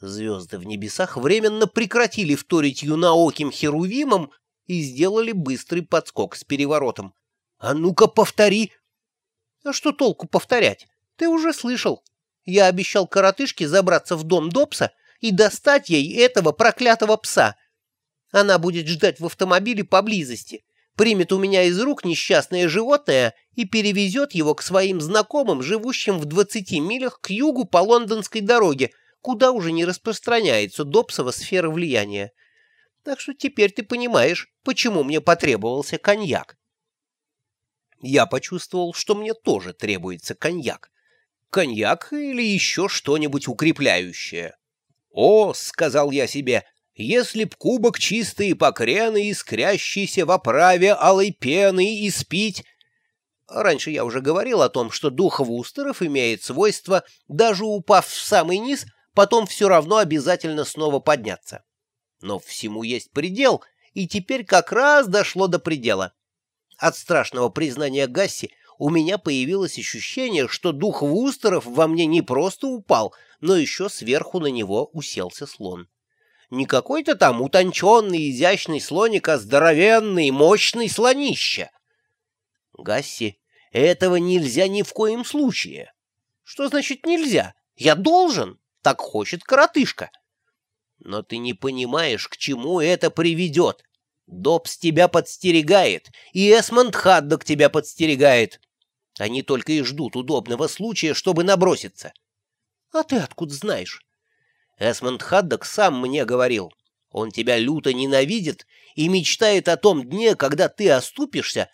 Звезды в небесах временно прекратили вторить юнаоким херувимом и сделали быстрый подскок с переворотом. «А ну-ка, повтори!» «А что толку повторять? Ты уже слышал. Я обещал коротышке забраться в дом Добса и достать ей этого проклятого пса. Она будет ждать в автомобиле поблизости, примет у меня из рук несчастное животное и перевезет его к своим знакомым, живущим в 20 милях к югу по лондонской дороге, куда уже не распространяется Добсова сфера влияния. Так что теперь ты понимаешь, почему мне потребовался коньяк. Я почувствовал, что мне тоже требуется коньяк. Коньяк или еще что-нибудь укрепляющее. «О», — сказал я себе, — «если б кубок чистый покрены, искрящийся в оправе алой пены, испить...» Раньше я уже говорил о том, что дух вустеров имеет свойство, даже упав в самый низ, потом все равно обязательно снова подняться. Но всему есть предел, и теперь как раз дошло до предела. От страшного признания Гасси у меня появилось ощущение, что дух Вустеров во мне не просто упал, но еще сверху на него уселся слон. Не какой-то там утонченный, изящный слоник, а здоровенный, мощный слонище. Гасси, этого нельзя ни в коем случае. Что значит нельзя? Я должен. Так хочет коротышка. Но ты не понимаешь, к чему это приведет. Добс тебя подстерегает, и Эсмонд Хаддок тебя подстерегает. Они только и ждут удобного случая, чтобы наброситься. А ты откуда знаешь? Эсмонд Хаддок сам мне говорил. Он тебя люто ненавидит и мечтает о том дне, когда ты оступишься,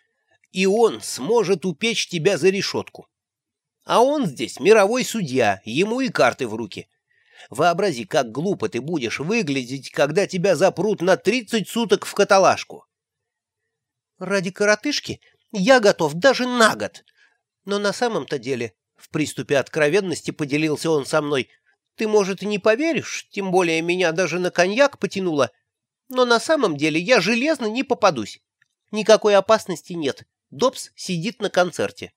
и он сможет упечь тебя за решетку. А он здесь мировой судья, ему и карты в руки. Вообрази, как глупо ты будешь выглядеть, когда тебя запрут на тридцать суток в каталажку. Ради коротышки я готов даже на год. Но на самом-то деле, в приступе откровенности поделился он со мной, ты, может, и не поверишь, тем более меня даже на коньяк потянуло, но на самом деле я железно не попадусь. Никакой опасности нет. Добс сидит на концерте.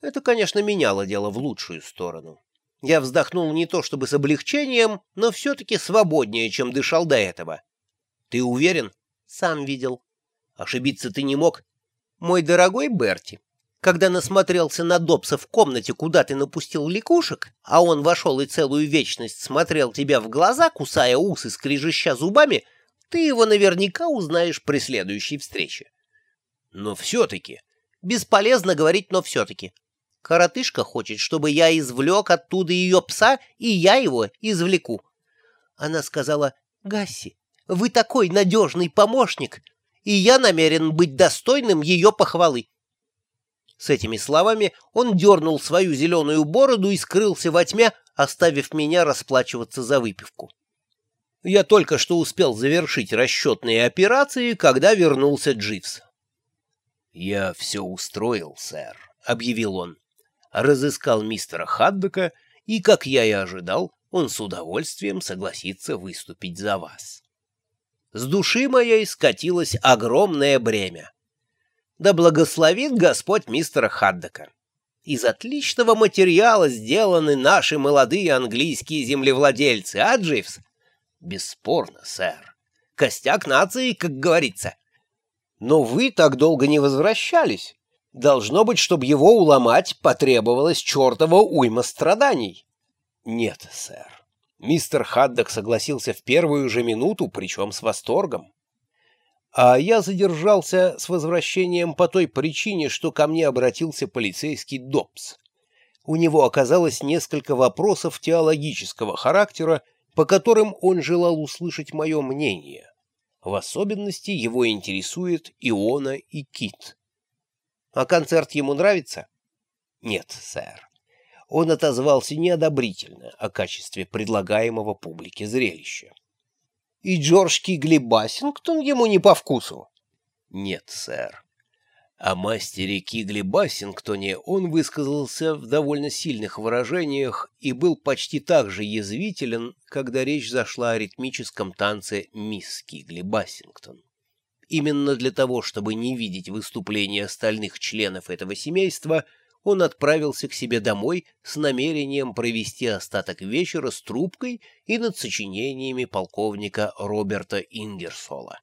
Это, конечно, меняло дело в лучшую сторону. Я вздохнул не то чтобы с облегчением, но все-таки свободнее, чем дышал до этого. Ты уверен? Сам видел. Ошибиться ты не мог? Мой дорогой Берти, когда насмотрелся на Добса в комнате, куда ты напустил лягушек, а он вошел и целую вечность смотрел тебя в глаза, кусая усы, скрежеща зубами, ты его наверняка узнаешь при следующей встрече. Но все-таки... Бесполезно говорить «но все-таки». Коротышка хочет, чтобы я извлек оттуда ее пса, и я его извлеку. Она сказала, «Гасси, вы такой надежный помощник, и я намерен быть достойным ее похвалы». С этими словами он дернул свою зеленую бороду и скрылся во тьме, оставив меня расплачиваться за выпивку. Я только что успел завершить расчетные операции, когда вернулся Дживс. «Я все устроил, сэр», — объявил он разыскал мистера Хаддока, и, как я и ожидал, он с удовольствием согласится выступить за вас. С души моей скатилось огромное бремя. Да благословит Господь мистера Хаддока. Из отличного материала сделаны наши молодые английские землевладельцы, а, Дживс? Бесспорно, сэр. Костяк нации, как говорится. Но вы так долго не возвращались. Должно быть, чтобы его уломать, потребовалось чертова уйма страданий. Нет, сэр. Мистер Хаддок согласился в первую же минуту, причем с восторгом. А я задержался с возвращением по той причине, что ко мне обратился полицейский Добс. У него оказалось несколько вопросов теологического характера, по которым он желал услышать мое мнение. В особенности его интересует Иона и Кит. А концерт ему нравится? Нет, сэр. Он отозвался неодобрительно о качестве предлагаемого публике зрелища. И Джордж Кигли Бассингтон ему не по вкусу? Нет, сэр. О мастере Кигли Бассингтоне он высказался в довольно сильных выражениях и был почти так же язвителен, когда речь зашла о ритмическом танце «Мисс Кигли Бассингтон». Именно для того, чтобы не видеть выступления остальных членов этого семейства, он отправился к себе домой с намерением провести остаток вечера с трубкой и над сочинениями полковника Роберта Ингерсола.